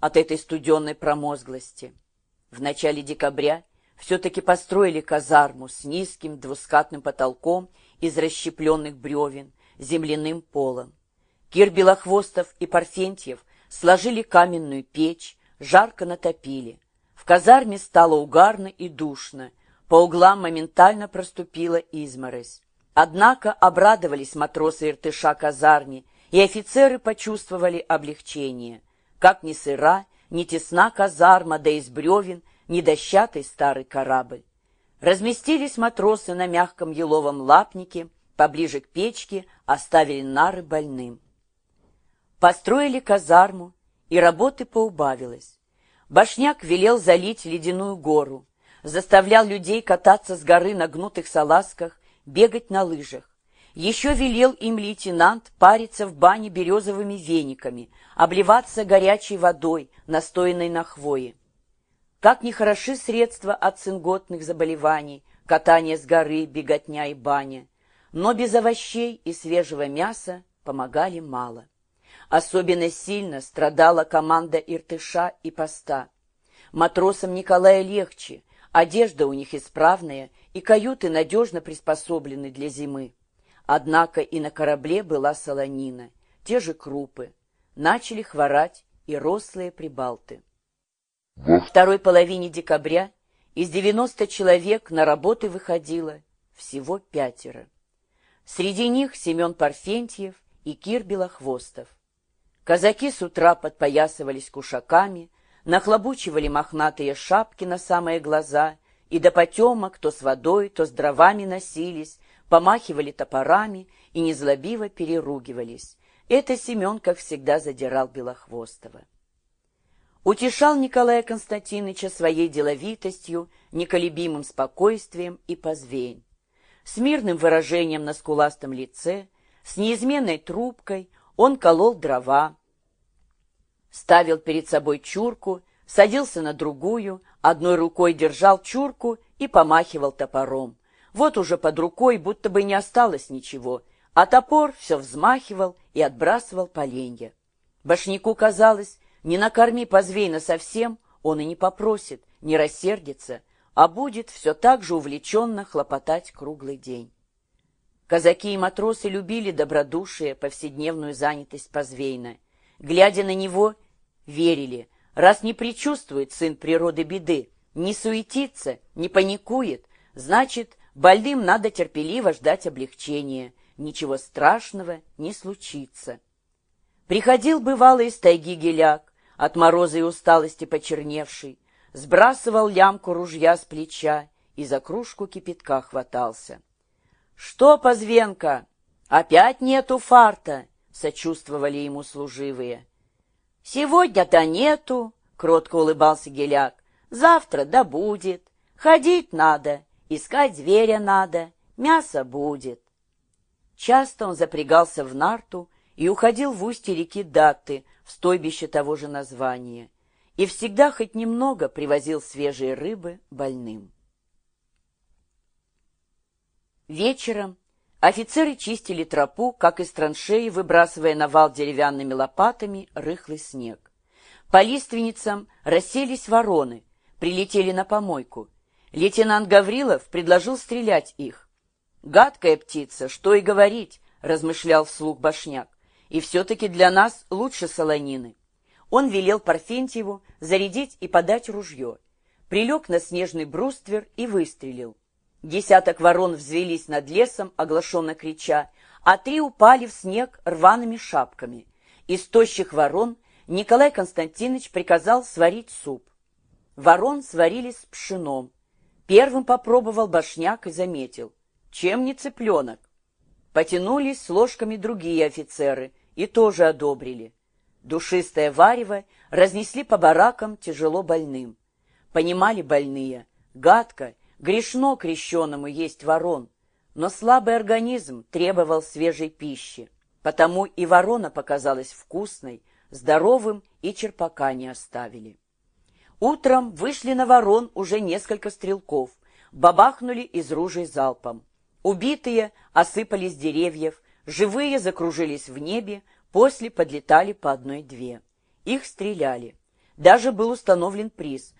от этой студенной промозглости. В начале декабря все-таки построили казарму с низким двускатным потолком из расщепленных бревен, земляным полом. Кир Белохвостов и Парфентьев сложили каменную печь, жарко натопили. В казарме стало угарно и душно, по углам моментально проступила изморозь. Однако обрадовались матросы Иртыша казарне, и офицеры почувствовали облегчение. Как ни сыра, ни тесна казарма, да из бревен, ни дощатый старый корабль. Разместились матросы на мягком еловом лапнике, поближе к печке оставили нары больным. Построили казарму, и работы поубавилось. Башняк велел залить ледяную гору, заставлял людей кататься с горы на гнутых салазках, бегать на лыжах. Еще велел им лейтенант париться в бане березовыми вениками, обливаться горячей водой, настоянной на хвое. Как нехороши средства от цинготных заболеваний, катание с горы, беготня и баня, но без овощей и свежего мяса помогали мало. Особенно сильно страдала команда Иртыша и Поста. Матросам Николая легче, одежда у них исправная, и каюты надежно приспособлены для зимы. Однако и на корабле была солонина, те же крупы. Начали хворать и рослые прибалты. Во второй половине декабря из 90 человек на работы выходило всего пятеро. Среди них Семен Парфентьев и Кир Белохвостов. Казаки с утра подпоясывались кушаками, нахлобучивали мохнатые шапки на самые глаза и до потемок то с водой, то с дровами носились, помахивали топорами и незлобиво переругивались. Это Семен, как всегда, задирал Белохвостова. Утешал Николая Константиновича своей деловитостью, неколебимым спокойствием и позвень. С мирным выражением на скуластом лице, с неизменной трубкой он колол дрова, ставил перед собой чурку, садился на другую, одной рукой держал чурку и помахивал топором. Вот уже под рукой будто бы не осталось ничего, а топор все взмахивал и отбрасывал поленья. Башняку казалось, не накорми позвейна совсем, он и не попросит, не рассердится, а будет все так же увлеченно хлопотать круглый день. Казаки и матросы любили добродушие, повседневную занятость Позвейна — глядя на него, верили, раз не предчувствует сын природы беды, не суетится, не паникует, значит, больным надо терпеливо ждать облегчения, ничего страшного не случится. Приходил бывало из тайги геляк, от мороза и усталости почерневший, сбрасывал лямку ружья с плеча и за кружку кипятка хватался. — Что, Позвенка, опять нету фарта? — сочувствовали ему служивые. «Сегодня-то нету», — кротко улыбался Геляк. «Завтра да будет. Ходить надо, искать зверя надо, мясо будет». Часто он запрягался в нарту и уходил в устье реки Датты, в стойбище того же названия, и всегда хоть немного привозил свежие рыбы больным. Вечером Офицеры чистили тропу, как из траншеи, выбрасывая на вал деревянными лопатами рыхлый снег. По лиственницам расселись вороны, прилетели на помойку. Лейтенант Гаврилов предложил стрелять их. «Гадкая птица, что и говорить», — размышлял вслух Башняк. «И все-таки для нас лучше солонины». Он велел Парфентьеву зарядить и подать ружье. Прилег на снежный бруствер и выстрелил. Десяток ворон взвелись над лесом, оглашенно крича, а три упали в снег рваными шапками. Из тощих ворон Николай Константинович приказал сварить суп. Ворон сварили с пшеном. Первым попробовал башняк и заметил. Чем не цыпленок? Потянулись с ложками другие офицеры и тоже одобрили. Душистое варево разнесли по баракам тяжело больным. Понимали больные, гадко Грешно крещенному есть ворон, но слабый организм требовал свежей пищи, потому и ворона показалась вкусной, здоровым и черпака не оставили. Утром вышли на ворон уже несколько стрелков, бабахнули из ружей залпом. Убитые осыпались деревьев, живые закружились в небе, после подлетали по одной-две. Их стреляли. Даже был установлен приз